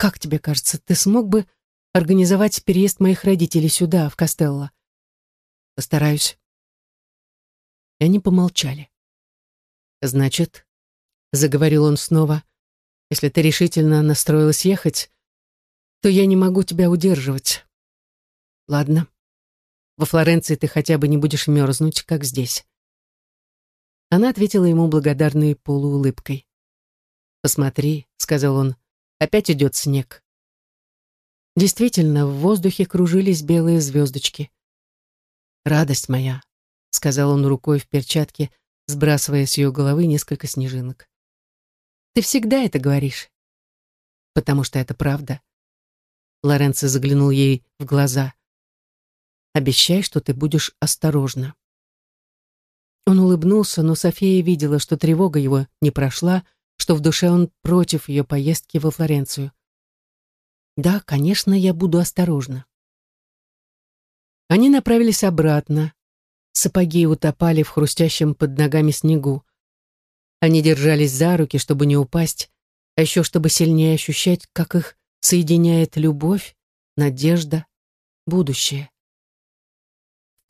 Как тебе кажется, ты смог бы организовать переезд моих родителей сюда, в Костелло? Постараюсь. И они помолчали. Значит, заговорил он снова, если ты решительно настроилась ехать, то я не могу тебя удерживать. Ладно. Во Флоренции ты хотя бы не будешь мерзнуть, как здесь. Она ответила ему благодарной полуулыбкой. «Посмотри», — сказал он, — «опять идет снег». Действительно, в воздухе кружились белые звездочки. «Радость моя», — сказал он рукой в перчатке, сбрасывая с ее головы несколько снежинок. «Ты всегда это говоришь». «Потому что это правда». Лоренцо заглянул ей в глаза. «Обещай, что ты будешь осторожна». Он улыбнулся, но София видела, что тревога его не прошла, что в душе он против ее поездки во Флоренцию. «Да, конечно, я буду осторожна». Они направились обратно. Сапоги утопали в хрустящем под ногами снегу. Они держались за руки, чтобы не упасть, а еще чтобы сильнее ощущать, как их соединяет любовь, надежда, будущее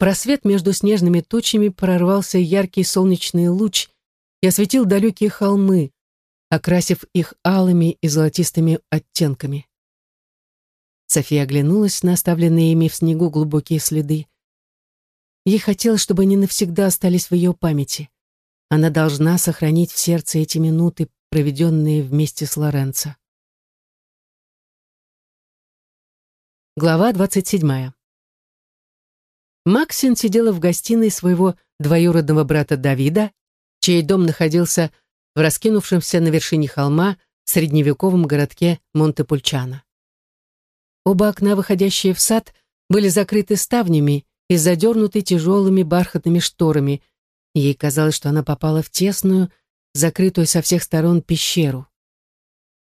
просвет между снежными тучами прорвался яркий солнечный луч и осветил далекие холмы, окрасив их алыми и золотистыми оттенками. София оглянулась на оставленные ими в снегу глубокие следы. Ей хотелось, чтобы они навсегда остались в ее памяти. Она должна сохранить в сердце эти минуты, проведенные вместе с Лоренцо. Глава двадцать седьмая. Максин сидела в гостиной своего двоюродного брата Давида, чей дом находился в раскинувшемся на вершине холма средневековом городке Монтепульчано. Оба окна, выходящие в сад, были закрыты ставнями и задернуты тяжелыми бархатными шторами. Ей казалось, что она попала в тесную, закрытую со всех сторон пещеру.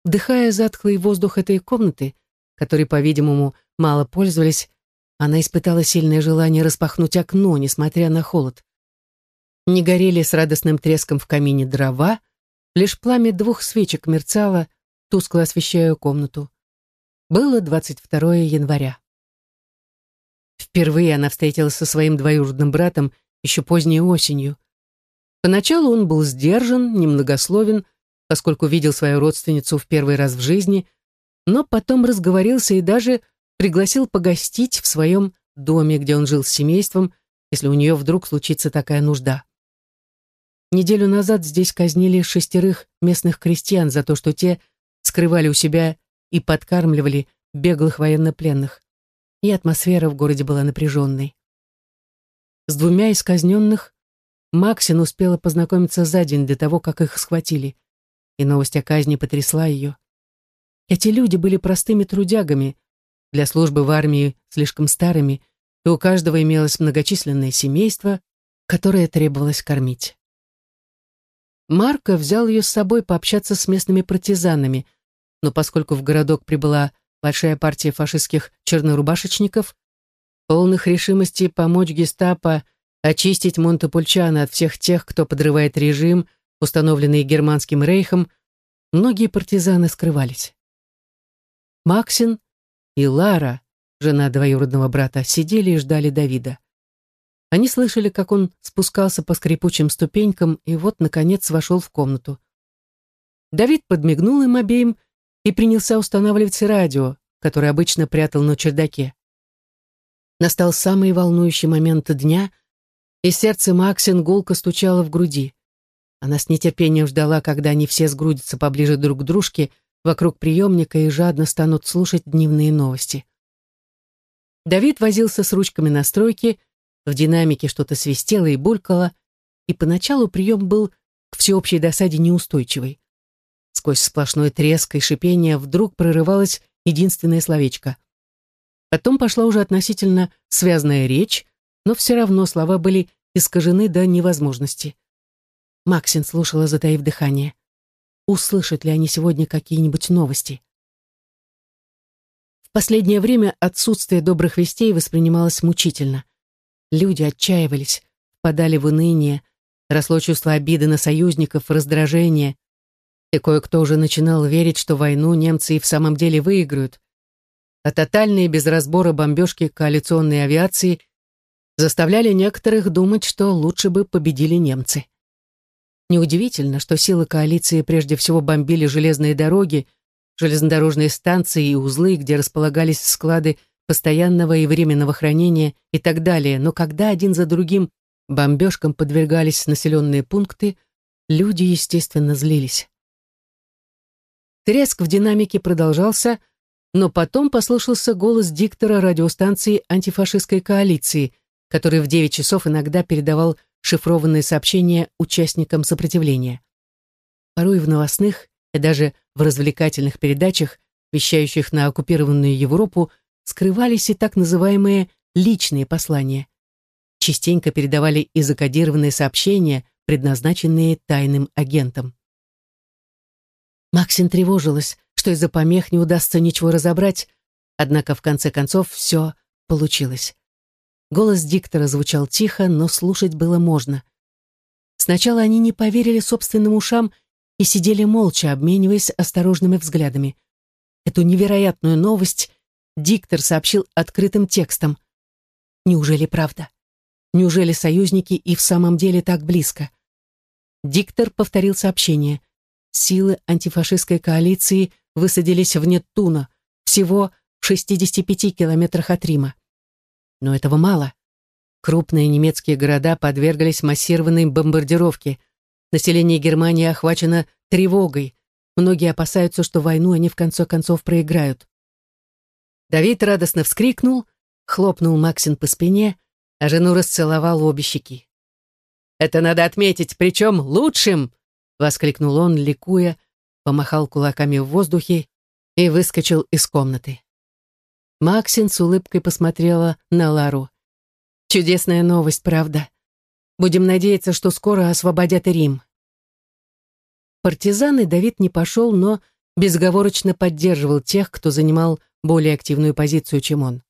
Вдыхая затхлый воздух этой комнаты, которой, по-видимому, мало пользовались, она испытала сильное желание распахнуть окно, несмотря на холод. Не горели с радостным треском в камине дрова, лишь пламя двух свечек мерцало, тускло освещая комнату. Было 22 января. Впервые она встретилась со своим двоюродным братом еще поздней осенью. Поначалу он был сдержан, немногословен, поскольку видел свою родственницу в первый раз в жизни, но потом разговорился и даже пригласил погостить в своем доме, где он жил с семейством, если у нее вдруг случится такая нужда. Неделю назад здесь казнили шестерых местных крестьян за то, что те скрывали у себя и подкармливали беглых военнопленных. И атмосфера в городе была напряженной. С двумя из казненных Максин успела познакомиться за день до того, как их схватили, и новость о казни потрясла ее. Эти люди были простыми трудягами, для службы в армии слишком старыми, и у каждого имелось многочисленное семейство, которое требовалось кормить. Марко взял ее с собой пообщаться с местными партизанами, но поскольку в городок прибыла большая партия фашистских чернорубашечников, полных решимости помочь гестапо очистить Монтепульчано от всех тех, кто подрывает режим, установленный Германским рейхом, многие партизаны скрывались. Максин и Лара, жена двоюродного брата, сидели и ждали Давида. Они слышали, как он спускался по скрипучим ступенькам и вот, наконец, вошел в комнату. Давид подмигнул им обеим и принялся устанавливать радио, которое обычно прятал на чердаке. Настал самый волнующий момент дня, и сердце Максин гулко стучало в груди. Она с нетерпением ждала, когда они все сгрудятся поближе друг к дружке вокруг приемника и жадно станут слушать дневные новости. Давид возился с ручками настройки, в динамике что-то свистело и булькало, и поначалу прием был к всеобщей досаде неустойчивый. Сквозь сплошной треск и шипение вдруг прорывалось единственное словечко. Потом пошла уже относительно связная речь, но все равно слова были искажены до невозможности. Максин слушала, затаив дыхание услышат ли они сегодня какие-нибудь новости. В последнее время отсутствие добрых вестей воспринималось мучительно. Люди отчаивались, впадали в уныние, росло чувство обиды на союзников, раздражения. И кое-кто уже начинал верить, что войну немцы и в самом деле выиграют. А тотальные без разбора бомбежки коалиционной авиации заставляли некоторых думать, что лучше бы победили немцы. Неудивительно, что силы коалиции прежде всего бомбили железные дороги, железнодорожные станции и узлы, где располагались склады постоянного и временного хранения и так далее, но когда один за другим бомбежкам подвергались населенные пункты, люди, естественно, злились. Треск в динамике продолжался, но потом послышался голос диктора радиостанции антифашистской коалиции, который в 9 часов иногда передавал шифрованные сообщения участникам сопротивления. Порой в новостных и даже в развлекательных передачах, вещающих на оккупированную Европу, скрывались и так называемые личные послания. Частенько передавали и закодированные сообщения, предназначенные тайным агентам. Максин тревожилась, что из-за помех не удастся ничего разобрать, однако в конце концов все получилось. Голос диктора звучал тихо, но слушать было можно. Сначала они не поверили собственным ушам и сидели молча, обмениваясь осторожными взглядами. Эту невероятную новость диктор сообщил открытым текстом. Неужели правда? Неужели союзники и в самом деле так близко? Диктор повторил сообщение. Силы антифашистской коалиции высадились в Неттуно, всего в 65 километрах от Рима. Но этого мало. Крупные немецкие города подвергались массированной бомбардировке. Население Германии охвачено тревогой. Многие опасаются, что войну они в конце концов проиграют. Давид радостно вскрикнул, хлопнул Максин по спине, а жену расцеловал обе щеки. «Это надо отметить, причем лучшим!» — воскликнул он, ликуя, помахал кулаками в воздухе и выскочил из комнаты. Максин с улыбкой посмотрела на Лару. «Чудесная новость, правда. Будем надеяться, что скоро освободят Рим». Партизаны Давид не пошел, но безоговорочно поддерживал тех, кто занимал более активную позицию, чем он.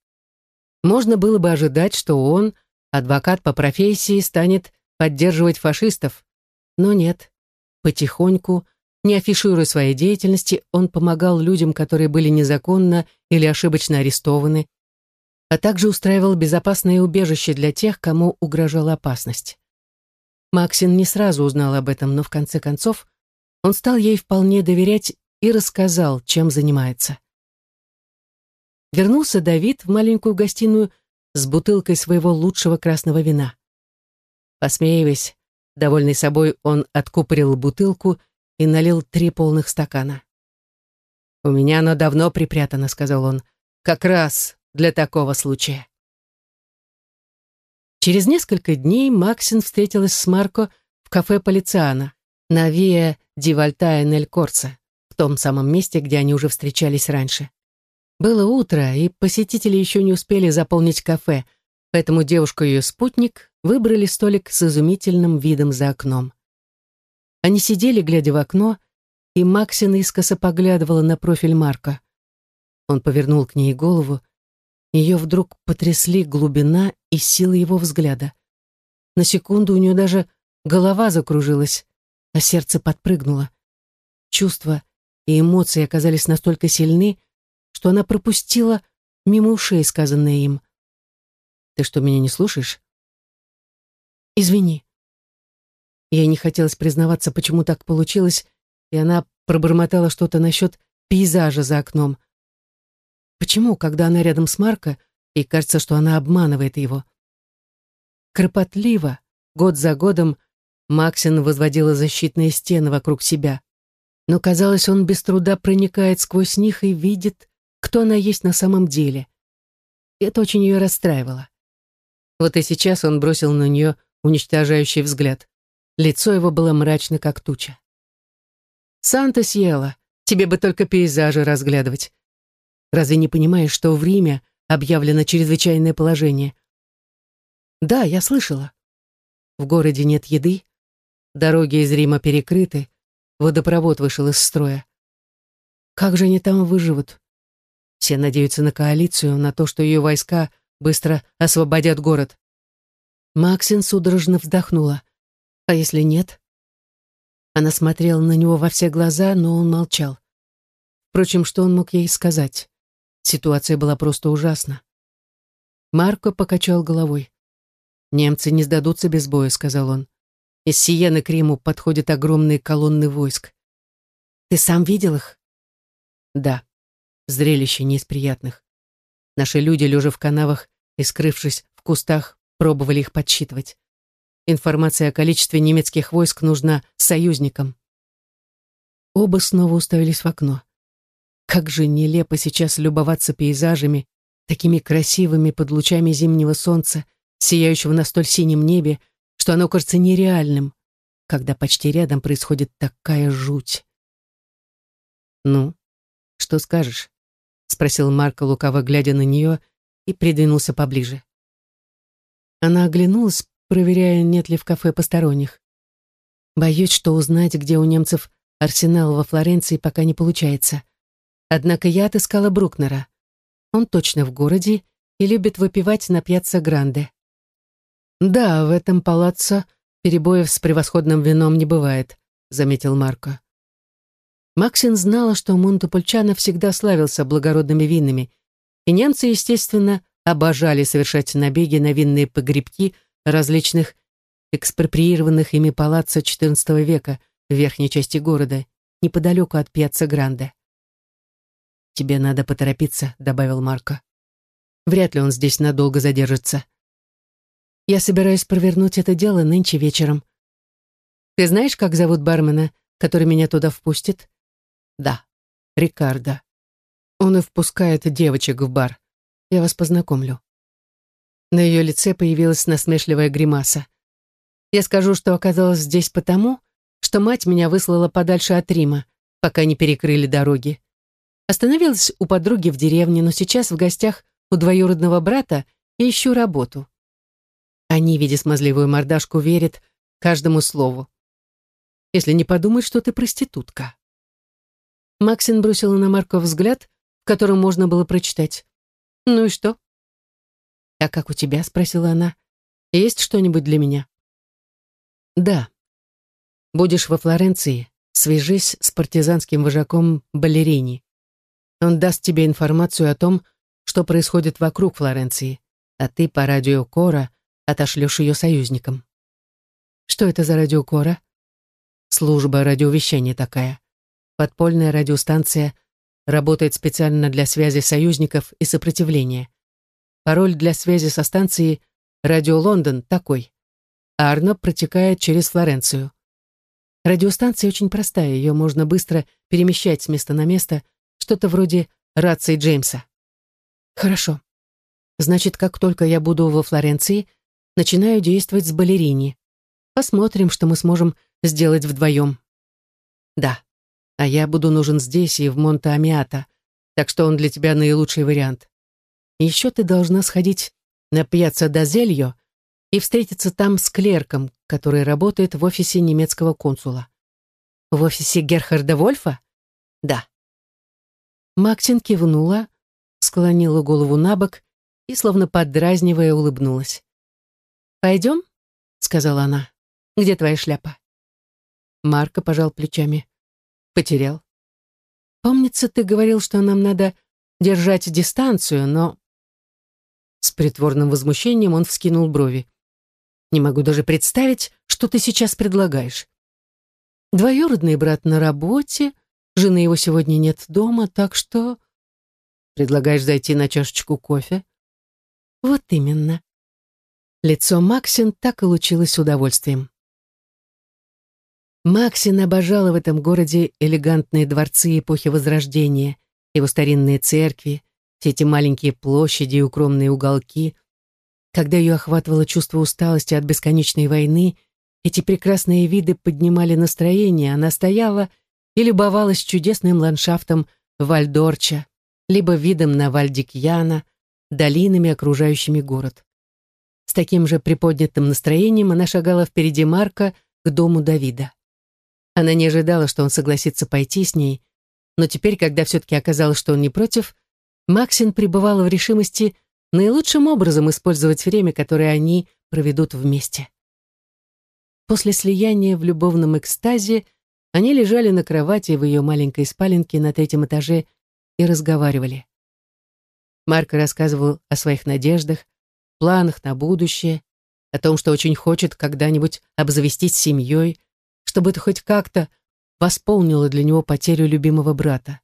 Можно было бы ожидать, что он, адвокат по профессии, станет поддерживать фашистов, но нет. Потихоньку, не афишируя своей деятельности, он помогал людям, которые были незаконно или ошибочно арестованы, а также устраивал безопасное убежище для тех, кому угрожала опасность. Максин не сразу узнал об этом, но в конце концов он стал ей вполне доверять и рассказал, чем занимается. Вернулся Давид в маленькую гостиную с бутылкой своего лучшего красного вина. Посмеиваясь, довольный собой, он откупорил бутылку и налил три полных стакана. «У меня оно давно припрятано», — сказал он, — «как раз для такого случая». Через несколько дней Максин встретилась с Марко в кафе Полициана на Виа Ди Вальтая Нель Корса, в том самом месте, где они уже встречались раньше. Было утро, и посетители еще не успели заполнить кафе, поэтому девушка и ее спутник выбрали столик с изумительным видом за окном. Они сидели, глядя в окно, и Максина искоса поглядывала на профиль Марка. Он повернул к ней голову, ее вдруг потрясли глубина и сила его взгляда. На секунду у нее даже голова закружилась, а сердце подпрыгнуло. Чувства и эмоции оказались настолько сильны, что она пропустила мимо ушей сказанное им. «Ты что, меня не слушаешь?» «Извини». Ей не хотелось признаваться, почему так получилось, и она пробормотала что-то насчет пейзажа за окном. Почему, когда она рядом с Марко, ей кажется, что она обманывает его? Кропотливо, год за годом, Максин возводила защитные стены вокруг себя. Но, казалось, он без труда проникает сквозь них и видит, кто она есть на самом деле. Это очень ее расстраивало. Вот и сейчас он бросил на нее уничтожающий взгляд. Лицо его было мрачно, как туча. «Санта съела, тебе бы только пейзажи разглядывать. Разве не понимаешь, что в Риме объявлено чрезвычайное положение?» «Да, я слышала. В городе нет еды, дороги из Рима перекрыты, водопровод вышел из строя. Как же они там выживут? Все надеются на коалицию, на то, что ее войска быстро освободят город. Максин судорожно вздохнула. А если нет? Она смотрела на него во все глаза, но он молчал. Впрочем, что он мог ей сказать? Ситуация была просто ужасна. Марко покачал головой. «Немцы не сдадутся без боя», — сказал он. «Из Сиены к Риму подходят огромные колонны войск. Ты сам видел их?» «Да. Зрелище не из приятных. Наши люди, лежа в канавах и скрывшись в кустах, пробовали их подсчитывать. Информация о количестве немецких войск нужна союзникам». Оба снова уставились в окно. Как же нелепо сейчас любоваться пейзажами, такими красивыми под лучами зимнего солнца, сияющего на столь синем небе, что оно кажется нереальным, когда почти рядом происходит такая жуть. «Ну, что скажешь?» — спросил Марко, лукаво глядя на нее, и придвинулся поближе. Она оглянулась, проверяя, нет ли в кафе посторонних. Боюсь, что узнать, где у немцев арсенал во Флоренции, пока не получается. Однако я отыскала Брукнера. Он точно в городе и любит выпивать на пьяцца Гранде. «Да, в этом палаццо перебоев с превосходным вином не бывает», заметил Марко. Максин знала, что Монтепульчано всегда славился благородными винами, и немцы, естественно, обожали совершать набеги на винные погребки различных экспроприированных ими палаццо XIV века в верхней части города, неподалеку от пьяцца Гранде. «Тебе надо поторопиться», — добавил Марко. «Вряд ли он здесь надолго задержится. Я собираюсь провернуть это дело нынче вечером. Ты знаешь, как зовут бармена, который меня туда впустит?» «Да, Рикардо. Он и впускает девочек в бар. Я вас познакомлю». На ее лице появилась насмешливая гримаса. «Я скажу, что оказалась здесь потому, что мать меня выслала подальше от Рима, пока не перекрыли дороги. Остановилась у подруги в деревне, но сейчас в гостях у двоюродного брата и ищу работу. Они, видя смазливую мордашку, верят каждому слову. Если не подумать, что ты проститутка. Максин бросила на Марко взгляд, в котором можно было прочитать. «Ну и что?» «А как у тебя?» — спросила она. «Есть что-нибудь для меня?» «Да. Будешь во Флоренции, свяжись с партизанским вожаком Балерини. Он даст тебе информацию о том, что происходит вокруг Флоренции, а ты по радио Кора отошлешь ее союзникам. Что это за радио Кора? Служба радиовещания такая. Подпольная радиостанция работает специально для связи союзников и сопротивления. Пароль для связи со станцией «Радио Лондон» такой. Арно протекает через Флоренцию. Радиостанция очень простая, ее можно быстро перемещать с места на место, что-то вроде рации Джеймса. Хорошо. Значит, как только я буду во Флоренции, начинаю действовать с балерини. Посмотрим, что мы сможем сделать вдвоем. Да, а я буду нужен здесь и в Монте-Амиата, так что он для тебя наилучший вариант. еще ты должна сходить на пьяцца Дазельо и встретиться там с клерком, который работает в офисе немецкого консула. В офисе Герхарда Вольфа? Да. Максин кивнула, склонила голову на бок и, словно поддразнивая, улыбнулась. «Пойдем?» — сказала она. «Где твоя шляпа?» Марко пожал плечами. «Потерял». «Помнится, ты говорил, что нам надо держать дистанцию, но...» С притворным возмущением он вскинул брови. «Не могу даже представить, что ты сейчас предлагаешь. Двоюродный брат на работе, Жены его сегодня нет дома, так что... Предлагаешь зайти на чашечку кофе? Вот именно. Лицо Максин так и лучилось удовольствием. Максин обожала в этом городе элегантные дворцы эпохи Возрождения, его старинные церкви, все эти маленькие площади и укромные уголки. Когда ее охватывало чувство усталости от бесконечной войны, эти прекрасные виды поднимали настроение, она стояла и любовалась чудесным ландшафтом Вальдорча, либо видом на Вальдикьяна, долинами, окружающими город. С таким же приподнятым настроением она шагала впереди Марка к дому Давида. Она не ожидала, что он согласится пойти с ней, но теперь, когда все-таки оказалось, что он не против, Максин пребывала в решимости наилучшим образом использовать время, которое они проведут вместе. После слияния в любовном экстазе Они лежали на кровати в ее маленькой спаленке на третьем этаже и разговаривали. Марк рассказывал о своих надеждах, планах на будущее, о том, что очень хочет когда-нибудь обзавестись семьей, чтобы это хоть как-то восполнило для него потерю любимого брата.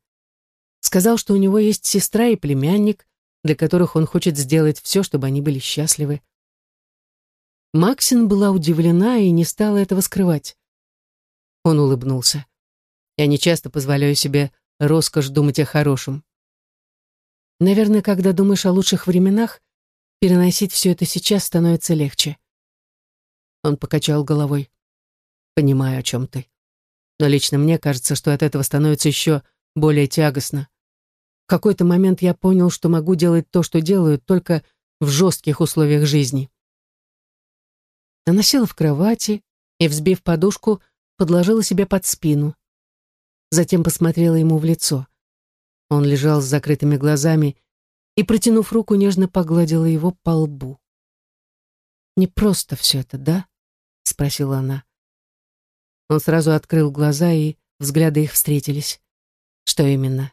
Сказал, что у него есть сестра и племянник, для которых он хочет сделать все, чтобы они были счастливы. Максин была удивлена и не стала этого скрывать. Он улыбнулся. «Я не часто позволяю себе роскошь думать о хорошем. Наверное, когда думаешь о лучших временах, переносить все это сейчас становится легче». Он покачал головой. «Понимаю, о чем ты. Но лично мне кажется, что от этого становится еще более тягостно. В какой-то момент я понял, что могу делать то, что делаю, только в жестких условиях жизни. Она села в кровати и, взбив подушку, подложила себе под спину. Затем посмотрела ему в лицо. Он лежал с закрытыми глазами и, протянув руку, нежно погладила его по лбу. «Не просто все это, да?» — спросила она. Он сразу открыл глаза, и взгляды их встретились. «Что именно?»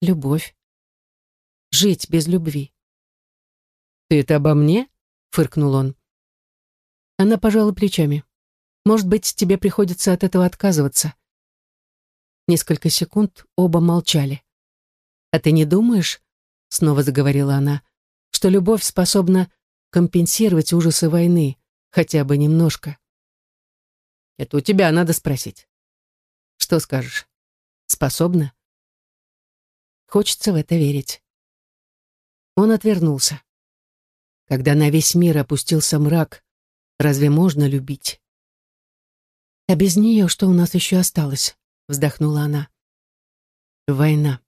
любовь. Жить без любви. «Ты это обо мне?» — фыркнул он. Она пожала плечами. «Может быть, тебе приходится от этого отказываться?» Несколько секунд оба молчали. «А ты не думаешь?» — снова заговорила она, «что любовь способна компенсировать ужасы войны, хотя бы немножко?» «Это у тебя надо спросить». «Что скажешь? Способна?» Хочется в это верить. Он отвернулся. Когда на весь мир опустился мрак, разве можно любить? А без нее что у нас еще осталось? Вздохнула она. Война.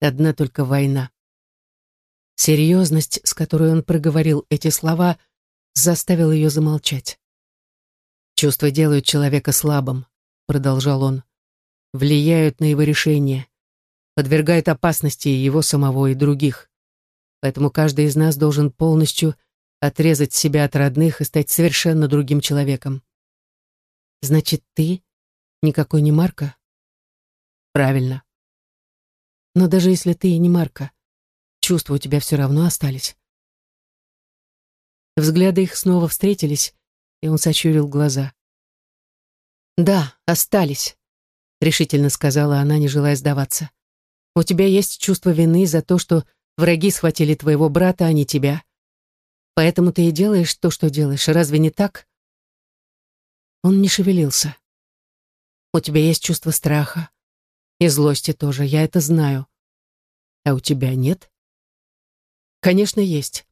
Одна только война. Серьезность, с которой он проговорил эти слова, заставила ее замолчать. «Чувства делают человека слабым», — продолжал он, — «влияют на его решения, подвергает опасности его самого и других. Поэтому каждый из нас должен полностью отрезать себя от родных и стать совершенно другим человеком. Значит, ты никакой не Марка? Правильно. Но даже если ты и не Марка, чувства у тебя все равно остались. Взгляды их снова встретились, и он сочурил глаза. «Да, остались», — решительно сказала она, не желая сдаваться. У тебя есть чувство вины за то, что враги схватили твоего брата, а не тебя. Поэтому ты и делаешь то, что делаешь. Разве не так? Он не шевелился. У тебя есть чувство страха. И злости тоже, я это знаю. А у тебя нет? Конечно, есть.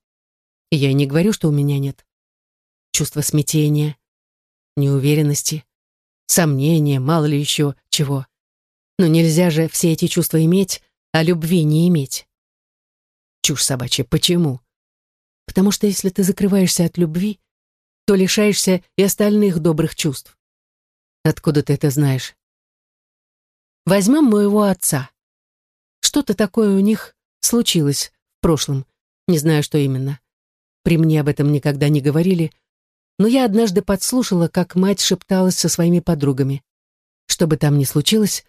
И я не говорю, что у меня нет. Чувство смятения, неуверенности, сомнения, мало ли еще чего. Но нельзя же все эти чувства иметь, а любви не иметь. Чушь собачья. Почему? Потому что если ты закрываешься от любви, то лишаешься и остальных добрых чувств. Откуда ты это знаешь? Возьмем моего отца. Что-то такое у них случилось в прошлом. Не знаю, что именно. При мне об этом никогда не говорили, но я однажды подслушала, как мать шепталась со своими подругами. Что бы там ни случилось,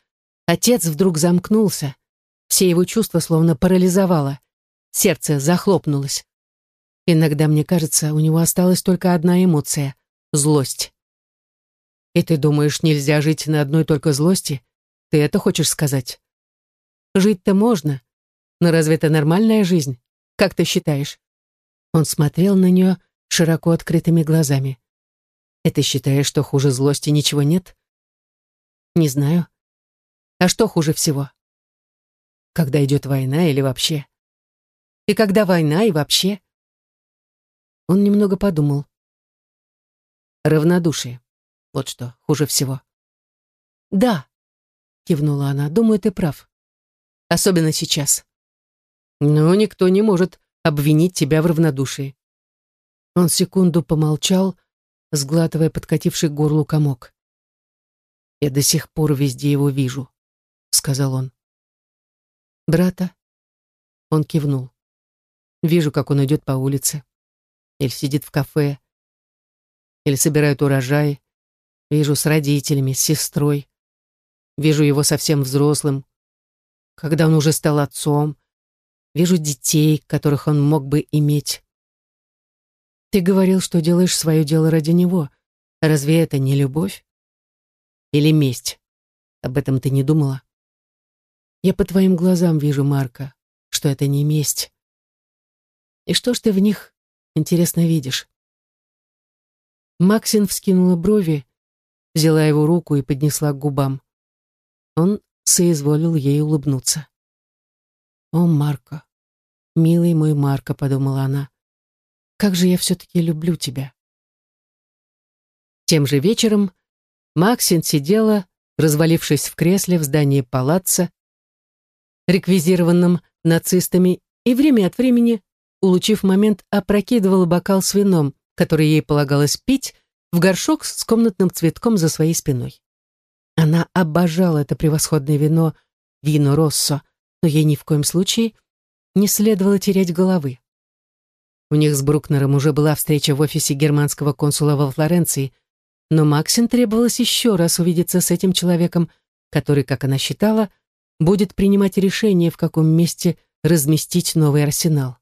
Отец вдруг замкнулся. Все его чувства словно парализовало. Сердце захлопнулось. Иногда, мне кажется, у него осталась только одна эмоция — злость. И ты думаешь, нельзя жить на одной только злости? Ты это хочешь сказать? Жить-то можно, но разве это нормальная жизнь? Как ты считаешь? Он смотрел на нее широко открытыми глазами. И ты считаешь, что хуже злости ничего нет? Не знаю. А что хуже всего? Когда идет война или вообще? И когда война и вообще? Он немного подумал. Равнодушие. Вот что хуже всего. Да, кивнула она, думаю, ты прав. Особенно сейчас. Но никто не может обвинить тебя в равнодушии. Он секунду помолчал, сглатывая подкативший горлу комок. Я до сих пор везде его вижу. — сказал он. «Брата?» Он кивнул. Вижу, как он идет по улице. Или сидит в кафе. Или собирает урожай. Вижу с родителями, с сестрой. Вижу его совсем взрослым, когда он уже стал отцом. Вижу детей, которых он мог бы иметь. Ты говорил, что делаешь свое дело ради него. Разве это не любовь? Или месть? Об этом ты не думала? Я по твоим глазам вижу, Марка, что это не месть. И что ж ты в них, интересно, видишь? Максин вскинула брови, взяла его руку и поднесла к губам. Он соизволил ей улыбнуться. «О, Марко, милый мой Марко», — подумала она, — «как же я все-таки люблю тебя». Тем же вечером Максин сидела, развалившись в кресле в здании палаца, реквизированном нацистами, и время от времени, улучив момент, опрокидывала бокал с вином, который ей полагалось пить, в горшок с комнатным цветком за своей спиной. Она обожала это превосходное вино, вино Россо, но ей ни в коем случае не следовало терять головы. У них с Брукнером уже была встреча в офисе германского консула во Флоренции, но Максин требовалось еще раз увидеться с этим человеком, который, как она считала, будет принимать решение, в каком месте разместить новый арсенал.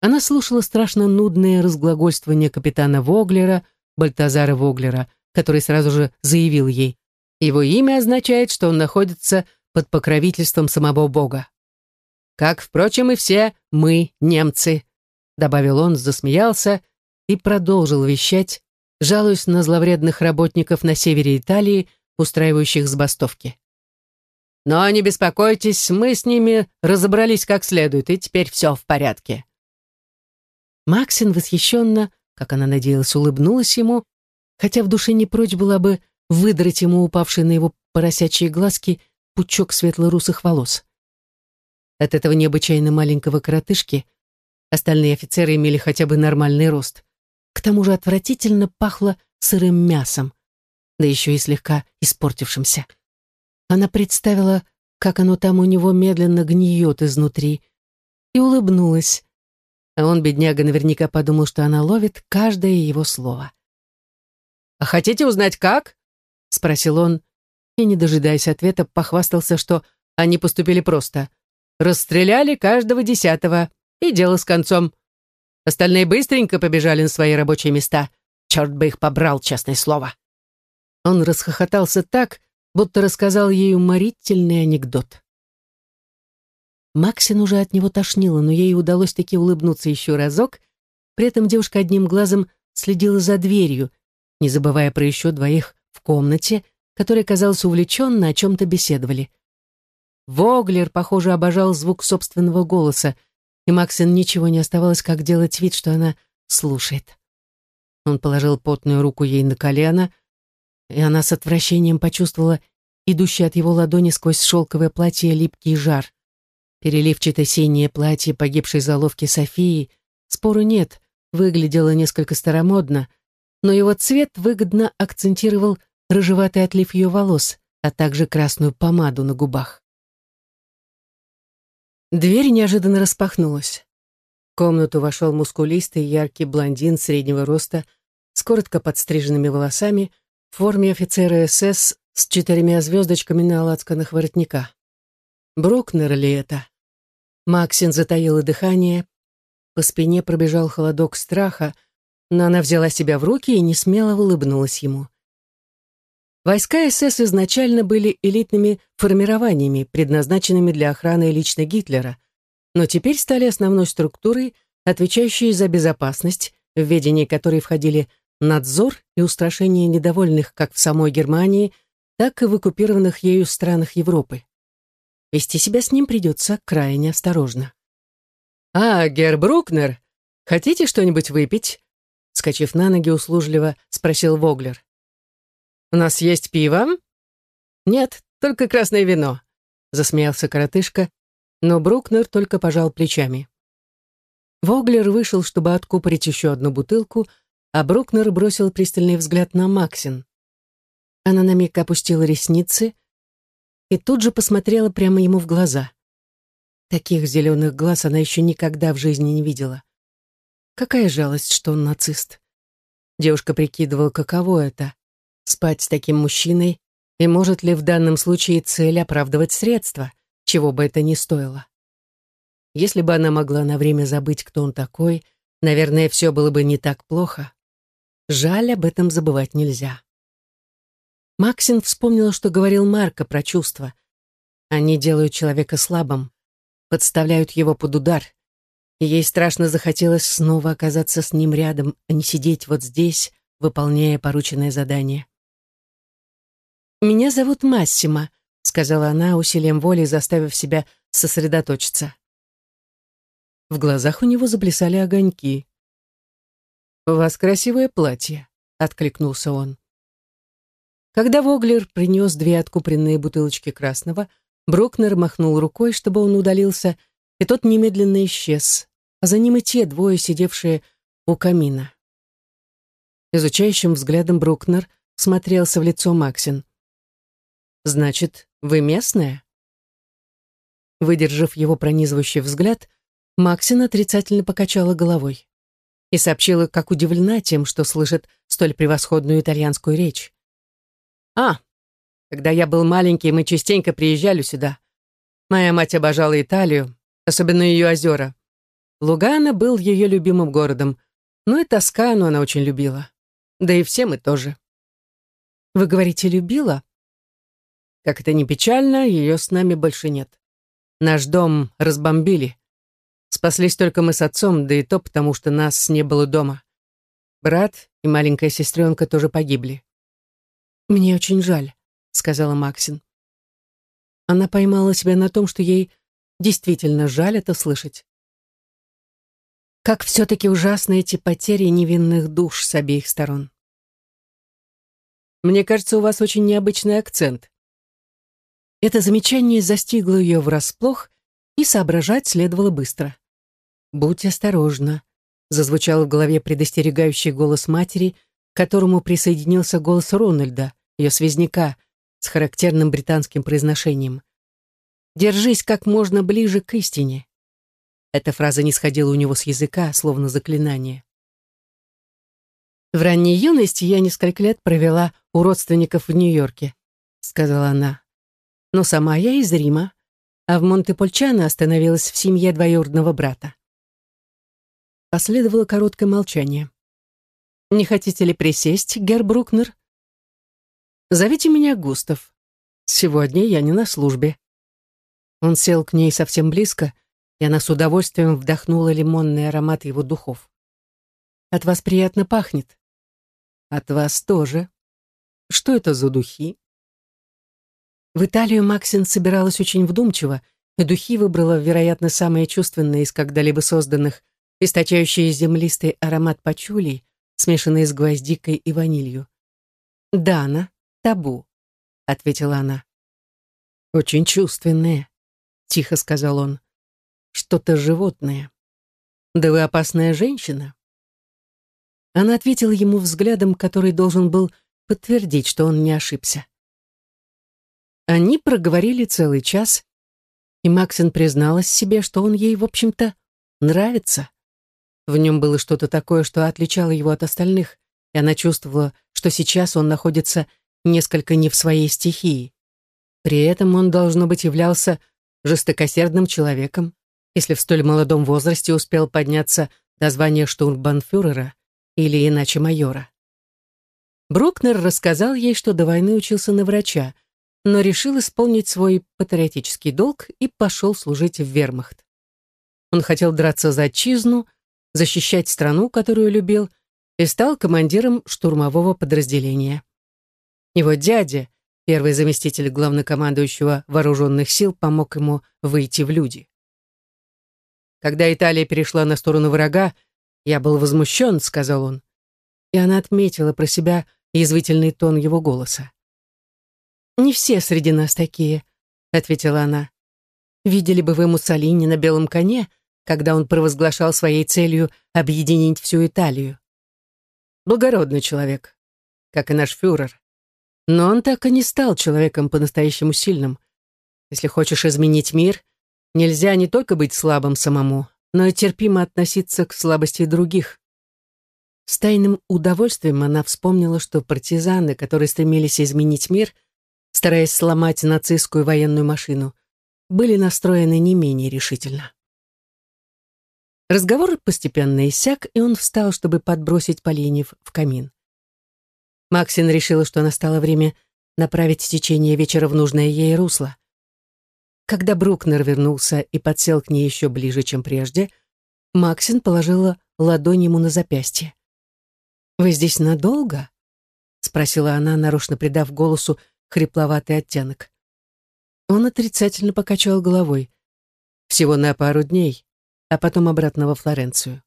Она слушала страшно нудное разглагольствование капитана Воглера, Бальтазара Воглера, который сразу же заявил ей, его имя означает, что он находится под покровительством самого Бога. Как, впрочем, и все мы, немцы, добавил он, засмеялся и продолжил вещать, жалуясь на зловредных работников на севере Италии, устраивающих забастовки. Но не беспокойтесь, мы с ними разобрались как следует, и теперь все в порядке. Максин восхищенно, как она надеялась, улыбнулась ему, хотя в душе не прочь была бы выдрать ему упавший на его поросячьи глазки пучок светло-русых волос. От этого необычайно маленького коротышки остальные офицеры имели хотя бы нормальный рост. К тому же отвратительно пахло сырым мясом, да еще и слегка испортившимся. Она представила, как оно там у него медленно гниет изнутри, и улыбнулась, а он, бедняга, наверняка подумал, что она ловит каждое его слово. «А хотите узнать, как?» — спросил он, и, не дожидаясь ответа, похвастался, что они поступили просто. Расстреляли каждого десятого, и дело с концом. Остальные быстренько побежали на свои рабочие места. Черт бы их побрал, честное слово. Он расхохотался так, будто рассказал ей уморительный анекдот. Максин уже от него тошнило, но ей удалось таки улыбнуться еще разок. При этом девушка одним глазом следила за дверью, не забывая про еще двоих в комнате, которые, казалось, увлеченно о чем-то беседовали. Воглер, похоже, обожал звук собственного голоса, и Максин ничего не оставалось, как делать вид, что она слушает. Он положил потную руку ей на колено, и она с отвращением почувствовала идущий от его ладони сквозь шелковое платье липкий жар. Переливчатое синее платье погибшей заловки Софии, спору нет, выглядело несколько старомодно, но его цвет выгодно акцентировал рыжеватый отлив ее волос, а также красную помаду на губах. Дверь неожиданно распахнулась. В комнату вошел мускулистый яркий блондин среднего роста с коротко подстриженными волосами в форме офицера СС с четырьмя звездочками на лацканах воротника. Брукнер ли это? Максин затаила дыхание, по спине пробежал холодок страха, но она взяла себя в руки и не смело улыбнулась ему. Войска СС изначально были элитными формированиями, предназначенными для охраны лично Гитлера, но теперь стали основной структурой, отвечающей за безопасность, в ведение которой входили надзор и устрашение недовольных как в самой Германии, так и в оккупированных ею странах Европы. Вести себя с ним придется крайне осторожно. «А, Герр Брукнер, хотите что-нибудь выпить?» Скочив на ноги услужливо, спросил Воглер. «У нас есть пиво?» «Нет, только красное вино», — засмеялся коротышка, но Брукнер только пожал плечами. Воглер вышел, чтобы откупорить еще одну бутылку, а Брукнер бросил пристальный взгляд на Максин. Она на миг опустила ресницы, и тут же посмотрела прямо ему в глаза. Таких зеленых глаз она еще никогда в жизни не видела. Какая жалость, что он нацист. Девушка прикидывала, каково это спать с таким мужчиной, и может ли в данном случае цель оправдывать средства, чего бы это ни стоило. Если бы она могла на время забыть, кто он такой, наверное, все было бы не так плохо. Жаль, об этом забывать нельзя. Максин вспомнила, что говорил Марко про чувства. Они делают человека слабым, подставляют его под удар. И ей страшно захотелось снова оказаться с ним рядом, а не сидеть вот здесь, выполняя порученное задание. «Меня зовут Массима», — сказала она усилием воли, заставив себя сосредоточиться. В глазах у него заплясали огоньки. «У вас красивое платье», — откликнулся он. Когда Воглер принес две откупленные бутылочки красного, Брукнер махнул рукой, чтобы он удалился, и тот немедленно исчез, а за ним и те двое, сидевшие у камина. Изучающим взглядом Брукнер смотрелся в лицо Максин. «Значит, вы местная?» Выдержав его пронизывающий взгляд, Максин отрицательно покачала головой и сообщила, как удивлена тем, что слышит столь превосходную итальянскую речь. «А, когда я был маленький, мы частенько приезжали сюда. Моя мать обожала Италию, особенно ее озера. Лугана был ее любимым городом, но и Тоскану она очень любила. Да и все мы тоже. Вы говорите, любила? Как это ни печально, ее с нами больше нет. Наш дом разбомбили. Спаслись только мы с отцом, да и то потому, что нас не было дома. Брат и маленькая сестренка тоже погибли. Мне очень жаль. — сказала Максин. Она поймала себя на том, что ей действительно жаль это слышать. Как все-таки ужасны эти потери невинных душ с обеих сторон. «Мне кажется, у вас очень необычный акцент». Это замечание застигло ее врасплох, и соображать следовало быстро. «Будь осторожна», — зазвучал в голове предостерегающий голос матери, к которому присоединился голос Рональда, ее связняка, с характерным британским произношением. «Держись как можно ближе к истине». Эта фраза не сходила у него с языка, словно заклинание. «В ранней юности я несколько лет провела у родственников в Нью-Йорке», — сказала она. «Но сама я из Рима, а в Монте-Польчано остановилась в семье двоюродного брата». Последовало короткое молчание. «Не хотите ли присесть, Герр Брукнер?» Зовите меня Густав. Сегодня я не на службе». Он сел к ней совсем близко, и она с удовольствием вдохнула лимонный аромат его духов. «От вас приятно пахнет». «От вас тоже. Что это за духи?» В Италию Максин собиралась очень вдумчиво, и духи выбрала, вероятно, самые чувственные из когда-либо созданных, источающие землистый аромат пачули, смешанный с гвоздикой и ванилью. Дана, табу», — ответила она. «Очень чувственные», — тихо сказал он. «Что-то животное. Да вы опасная женщина». Она ответила ему взглядом, который должен был подтвердить, что он не ошибся. Они проговорили целый час, и Максин призналась себе, что он ей, в общем-то, нравится. В нем было что-то такое, что отличало его от остальных, и она чувствовала, что сейчас он находится несколько не в своей стихии. При этом он, должно быть, являлся жестокосердным человеком, если в столь молодом возрасте успел подняться до звания штурмбанфюрера или иначе майора. Брукнер рассказал ей, что до войны учился на врача, но решил исполнить свой патриотический долг и пошел служить в вермахт. Он хотел драться за отчизну, защищать страну, которую любил, и стал командиром штурмового подразделения. Его дядя, первый заместитель главнокомандующего вооруженных сил, помог ему выйти в люди. Когда Италия перешла на сторону врага, я был возмущен, сказал он. И она отметила про себя язвительный тон его голоса. «Не все среди нас такие», — ответила она. «Видели бы вы Муссолини на белом коне, когда он провозглашал своей целью объединить всю Италию. Благородный человек, как и наш фюрер. Но он так и не стал человеком по-настоящему сильным. Если хочешь изменить мир, нельзя не только быть слабым самому, но и терпимо относиться к слабости других. С тайным удовольствием она вспомнила, что партизаны, которые стремились изменить мир, стараясь сломать нацистскую военную машину, были настроены не менее решительно. Разговор постепенно иссяк, и он встал, чтобы подбросить поленьев в камин. Максин решила, что настало время направить течение вечера в нужное ей русло. Когда Брукнер вернулся и подсел к ней еще ближе, чем прежде, Максин положила ладонь ему на запястье. «Вы здесь надолго?» — спросила она, нарочно придав голосу хрипловатый оттенок. Он отрицательно покачал головой. «Всего на пару дней, а потом обратно во Флоренцию».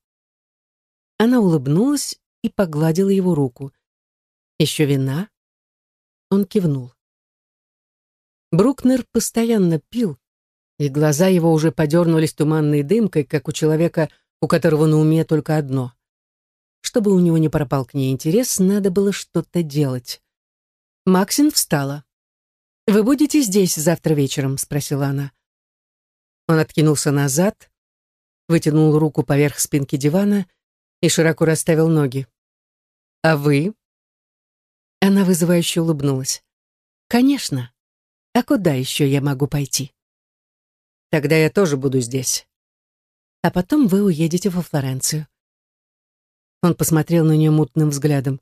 Она улыбнулась и погладила его руку. «Еще вина?» Он кивнул. Брукнер постоянно пил, и глаза его уже подернулись туманной дымкой, как у человека, у которого на уме только одно. Чтобы у него не пропал к ней интерес, надо было что-то делать. Максин встала. «Вы будете здесь завтра вечером?» — спросила она. Он откинулся назад, вытянул руку поверх спинки дивана и широко расставил ноги. «А вы?» Она вызывающе улыбнулась. «Конечно. А куда еще я могу пойти? Тогда я тоже буду здесь. А потом вы уедете во Флоренцию. Он посмотрел на нее мутным взглядом.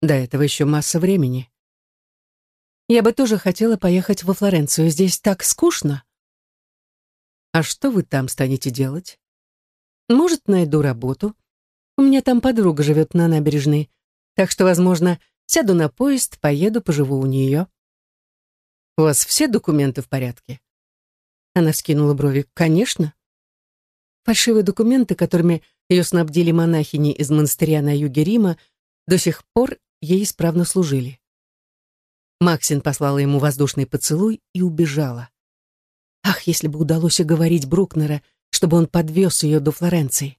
До этого еще масса времени. Я бы тоже хотела поехать во Флоренцию. Здесь так скучно. А что вы там станете делать? Может, найду работу. У меня там подруга живет на набережной. Так что, возможно, сяду на поезд, поеду, поживу у нее. У вас все документы в порядке?» Она вскинула брови. «Конечно». Фальшивые документы, которыми ее снабдили монахини из монастыря на юге Рима, до сих пор ей исправно служили. Максин послала ему воздушный поцелуй и убежала. Ах, если бы удалось уговорить Брукнера, чтобы он подвез ее до Флоренции.